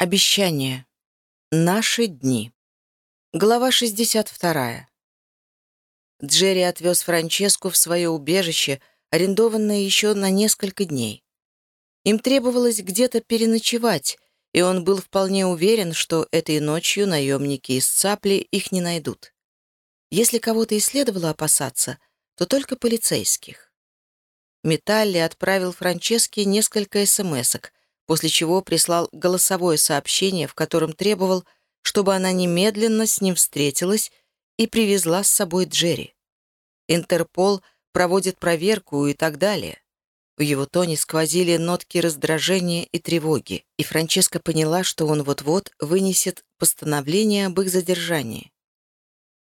Обещание. Наши дни. Глава 62. Джерри отвез Франческу в свое убежище, арендованное еще на несколько дней. Им требовалось где-то переночевать, и он был вполне уверен, что этой ночью наемники из Цапли их не найдут. Если кого-то и следовало опасаться, то только полицейских. Металли отправил Франческе несколько смс-ок, после чего прислал голосовое сообщение, в котором требовал, чтобы она немедленно с ним встретилась и привезла с собой Джерри. Интерпол проводит проверку и так далее. В его тоне сквозили нотки раздражения и тревоги, и Франческа поняла, что он вот-вот вынесет постановление об их задержании.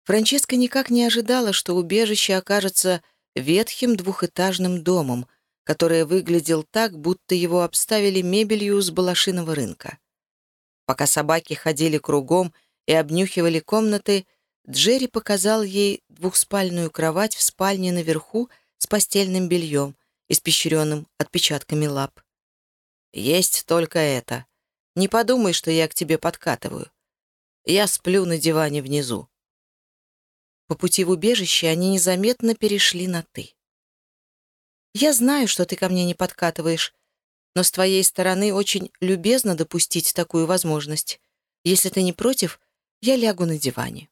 Франческа никак не ожидала, что убежище окажется ветхим двухэтажным домом, который выглядел так, будто его обставили мебелью с балашиного рынка. Пока собаки ходили кругом и обнюхивали комнаты, Джерри показал ей двухспальную кровать в спальне наверху с постельным бельем, испещренным отпечатками лап. «Есть только это. Не подумай, что я к тебе подкатываю. Я сплю на диване внизу». По пути в убежище они незаметно перешли на «ты». Я знаю, что ты ко мне не подкатываешь, но с твоей стороны очень любезно допустить такую возможность. Если ты не против, я лягу на диване.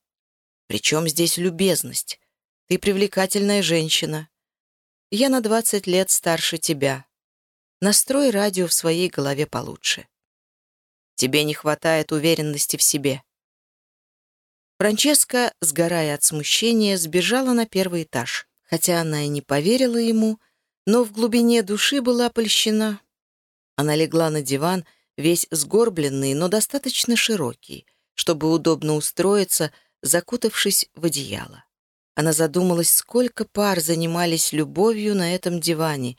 Причем здесь любезность? Ты привлекательная женщина. Я на 20 лет старше тебя. Настрой радио в своей голове получше. Тебе не хватает уверенности в себе. Франческа, сгорая от смущения, сбежала на первый этаж. Хотя она и не поверила ему, но в глубине души была польщена. Она легла на диван, весь сгорбленный, но достаточно широкий, чтобы удобно устроиться, закутавшись в одеяло. Она задумалась, сколько пар занимались любовью на этом диване,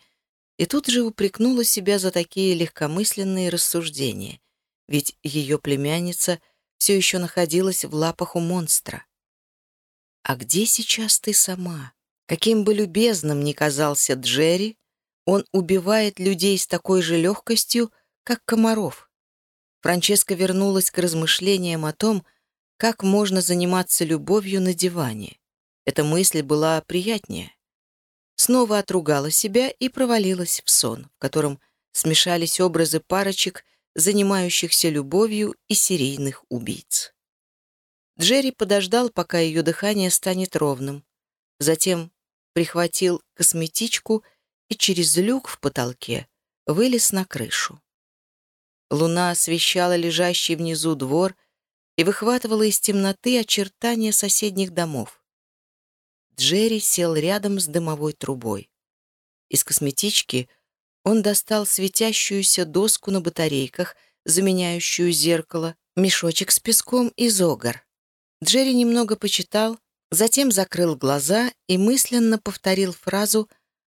и тут же упрекнула себя за такие легкомысленные рассуждения, ведь ее племянница все еще находилась в лапах у монстра. «А где сейчас ты сама?» Каким бы любезным ни казался Джерри, он убивает людей с такой же легкостью, как комаров. Франческа вернулась к размышлениям о том, как можно заниматься любовью на диване. Эта мысль была приятнее. Снова отругала себя и провалилась в сон, в котором смешались образы парочек, занимающихся любовью и серийных убийц. Джерри подождал, пока ее дыхание станет ровным. Затем прихватил косметичку и через люк в потолке вылез на крышу. Луна освещала лежащий внизу двор и выхватывала из темноты очертания соседних домов. Джерри сел рядом с дымовой трубой. Из косметички он достал светящуюся доску на батарейках, заменяющую зеркало, мешочек с песком и зогар. Джерри немного почитал, Затем закрыл глаза и мысленно повторил фразу,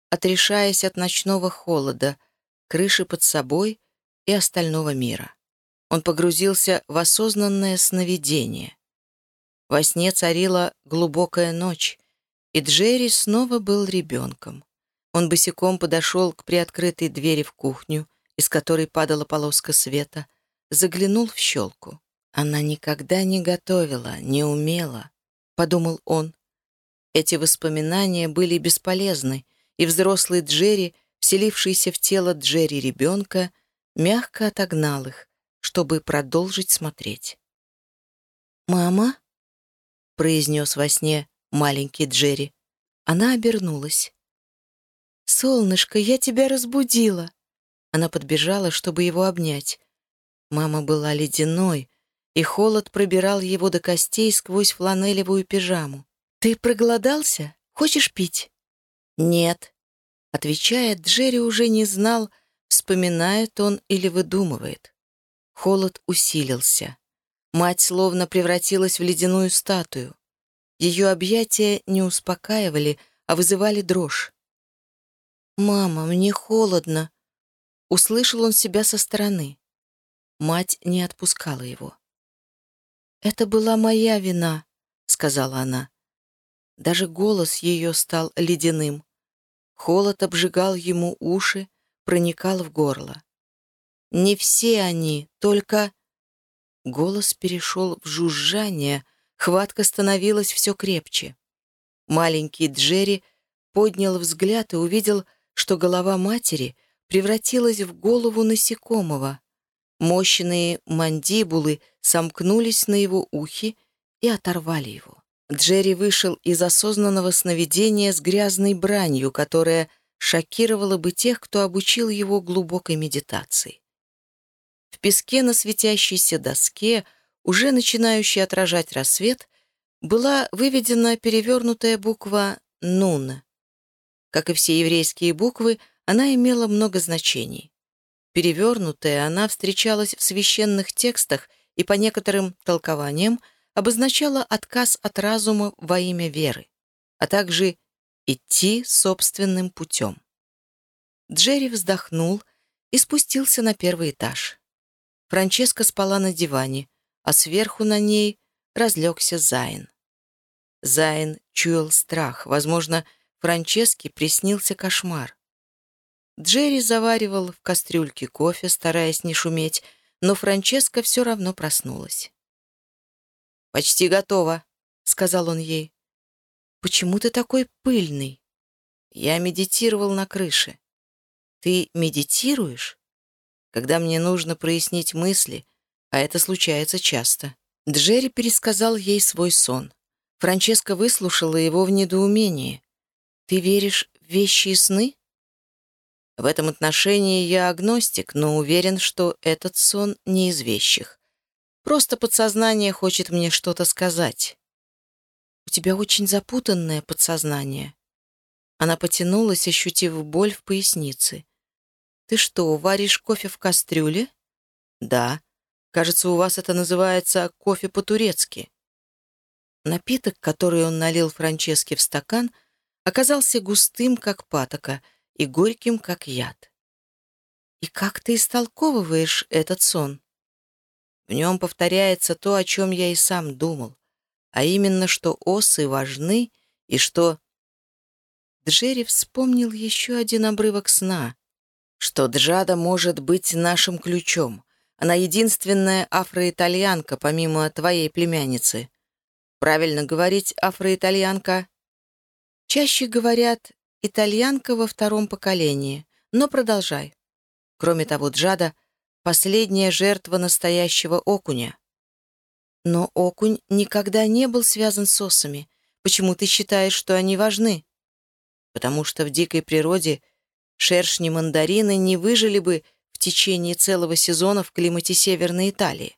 отрешаясь от ночного холода, крыши под собой и остального мира. Он погрузился в осознанное сновидение. Во сне царила глубокая ночь, и Джерри снова был ребенком. Он босиком подошел к приоткрытой двери в кухню, из которой падала полоска света, заглянул в щелку. Она никогда не готовила, не умела, — подумал он. Эти воспоминания были бесполезны, и взрослый Джерри, вселившийся в тело Джерри ребенка, мягко отогнал их, чтобы продолжить смотреть. «Мама?» — произнес во сне маленький Джерри. Она обернулась. «Солнышко, я тебя разбудила!» Она подбежала, чтобы его обнять. Мама была ледяной, и холод пробирал его до костей сквозь фланелевую пижаму. «Ты проголодался? Хочешь пить?» «Нет», — отвечая, Джерри уже не знал, вспоминает он или выдумывает. Холод усилился. Мать словно превратилась в ледяную статую. Ее объятия не успокаивали, а вызывали дрожь. «Мама, мне холодно!» Услышал он себя со стороны. Мать не отпускала его. «Это была моя вина», — сказала она. Даже голос ее стал ледяным. Холод обжигал ему уши, проникал в горло. «Не все они, только...» Голос перешел в жужжание, хватка становилась все крепче. Маленький Джерри поднял взгляд и увидел, что голова матери превратилась в голову насекомого. Мощные мандибулы сомкнулись на его ухе и оторвали его. Джерри вышел из осознанного сновидения с грязной бранью, которая шокировала бы тех, кто обучил его глубокой медитации. В песке на светящейся доске, уже начинающей отражать рассвет, была выведена перевернутая буква «Нун». Как и все еврейские буквы, она имела много значений. Перевернутая, она встречалась в священных текстах и по некоторым толкованиям обозначала отказ от разума во имя веры, а также идти собственным путем. Джерри вздохнул и спустился на первый этаж. Франческа спала на диване, а сверху на ней разлегся Зайн. Зайн чуял страх. Возможно, Франческе приснился кошмар. Джерри заваривал в кастрюльке кофе, стараясь не шуметь, но Франческа все равно проснулась. «Почти готово», — сказал он ей. «Почему ты такой пыльный?» «Я медитировал на крыше». «Ты медитируешь?» «Когда мне нужно прояснить мысли, а это случается часто». Джерри пересказал ей свой сон. Франческа выслушала его в недоумении. «Ты веришь в вещи и сны?» В этом отношении я агностик, но уверен, что этот сон не из вещих. Просто подсознание хочет мне что-то сказать. У тебя очень запутанное подсознание. Она потянулась, ощутив боль в пояснице. Ты что, варишь кофе в кастрюле? Да. Кажется, у вас это называется кофе по-турецки. Напиток, который он налил Франческе в стакан, оказался густым, как патока — и горьким, как яд. И как ты истолковываешь этот сон? В нем повторяется то, о чем я и сам думал, а именно, что осы важны и что... Джерри вспомнил еще один обрывок сна, что Джада может быть нашим ключом. Она единственная афроитальянка, помимо твоей племянницы. Правильно говорить афроитальянка? Чаще говорят итальянка во втором поколении, но продолжай. Кроме того, Джада — последняя жертва настоящего окуня. Но окунь никогда не был связан с осами. Почему ты считаешь, что они важны? Потому что в дикой природе шершни-мандарины не выжили бы в течение целого сезона в климате Северной Италии.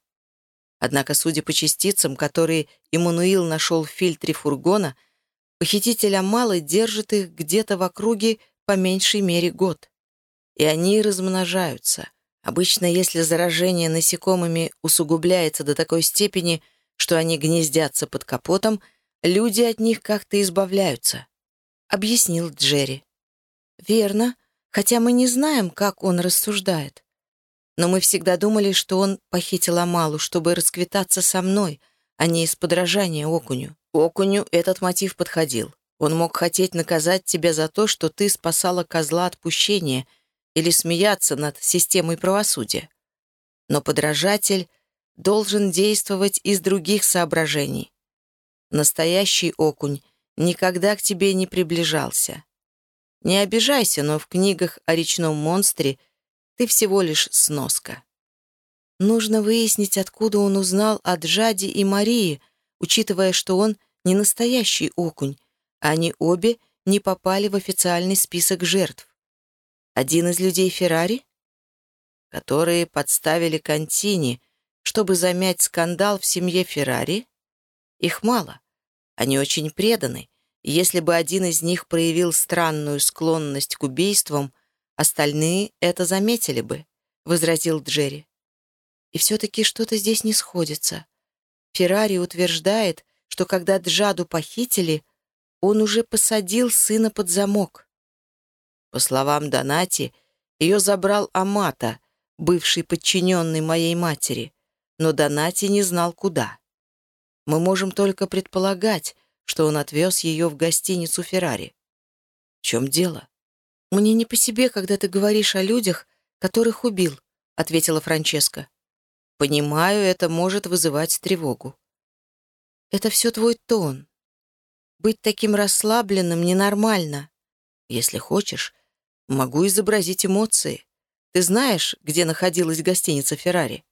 Однако, судя по частицам, которые Иммануил нашел в фильтре фургона, Похититель Амалы держит их где-то в округе по меньшей мере год. И они размножаются. Обычно, если заражение насекомыми усугубляется до такой степени, что они гнездятся под капотом, люди от них как-то избавляются», — объяснил Джерри. «Верно, хотя мы не знаем, как он рассуждает. Но мы всегда думали, что он похитил Амалу, чтобы расквитаться со мной, а не из подражания окуню. Окуню этот мотив подходил. Он мог хотеть наказать тебя за то, что ты спасала козла отпущения или смеяться над системой правосудия. Но подражатель должен действовать из других соображений. Настоящий окунь никогда к тебе не приближался. Не обижайся, но в книгах о речном монстре ты всего лишь сноска. Нужно выяснить, откуда он узнал о Джаде и Марии, учитывая, что он не настоящий окунь, а они обе не попали в официальный список жертв. Один из людей Феррари, которые подставили Контини, чтобы замять скандал в семье Феррари, их мало. Они очень преданы, если бы один из них проявил странную склонность к убийствам, остальные это заметили бы, — возразил Джерри. И все-таки что-то здесь не сходится. Феррари утверждает, что когда Джаду похитили, он уже посадил сына под замок. По словам Донати, ее забрал Амата, бывший подчиненный моей матери, но Донати не знал, куда. Мы можем только предполагать, что он отвез ее в гостиницу Феррари. В чем дело? «Мне не по себе, когда ты говоришь о людях, которых убил», — ответила Франческа. Понимаю, это может вызывать тревогу. Это все твой тон. Быть таким расслабленным ненормально. Если хочешь, могу изобразить эмоции. Ты знаешь, где находилась гостиница «Феррари»?»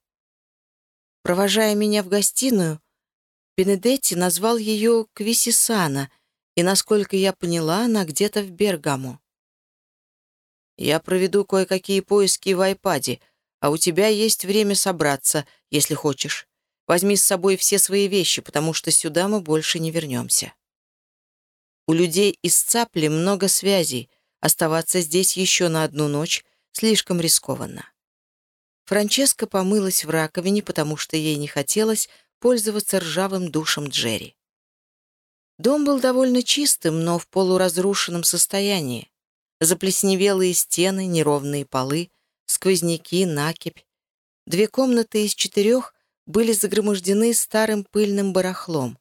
Провожая меня в гостиную, Бенедетти назвал ее Квисисана, и, насколько я поняла, она где-то в Бергамо. «Я проведу кое-какие поиски в айпаде, а у тебя есть время собраться, если хочешь. Возьми с собой все свои вещи, потому что сюда мы больше не вернемся». У людей из Цапли много связей. Оставаться здесь еще на одну ночь слишком рискованно. Франческа помылась в раковине, потому что ей не хотелось пользоваться ржавым душем Джерри. Дом был довольно чистым, но в полуразрушенном состоянии. Заплесневелые стены, неровные полы, сквозняки, накипь. Две комнаты из четырех были загромождены старым пыльным барахлом.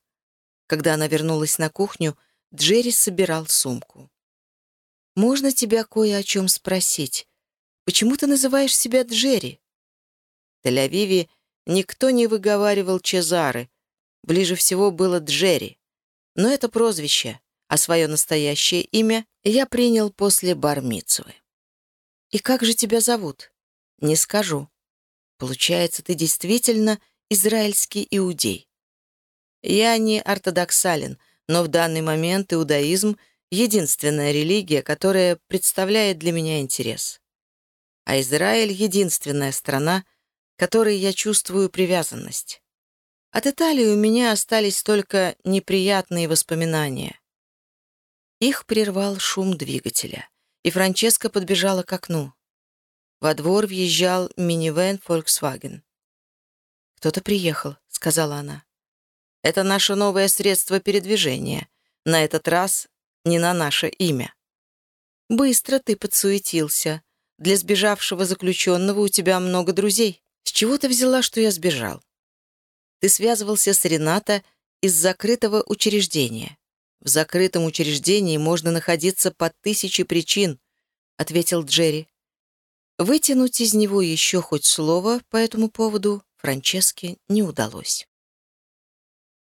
Когда она вернулась на кухню, Джерри собирал сумку. «Можно тебя кое о чем спросить? Почему ты называешь себя Джерри?» Тель-Авиве никто не выговаривал Чезары. Ближе всего было Джерри. Но это прозвище, а свое настоящее имя я принял после Бармицевы. «И как же тебя зовут?» «Не скажу. Получается, ты действительно израильский иудей». Я не ортодоксален, но в данный момент иудаизм — единственная религия, которая представляет для меня интерес. А Израиль — единственная страна, которой я чувствую привязанность. От Италии у меня остались только неприятные воспоминания. Их прервал шум двигателя, и Франческа подбежала к окну. Во двор въезжал минивэн Volkswagen. «Кто-то приехал», — сказала она. «Это наше новое средство передвижения. На этот раз не на наше имя». «Быстро ты подсуетился. Для сбежавшего заключенного у тебя много друзей». С чего ты взяла, что я сбежал? Ты связывался с Рената из закрытого учреждения. В закрытом учреждении можно находиться по тысяче причин, ответил Джерри. Вытянуть из него еще хоть слово по этому поводу Франческе не удалось.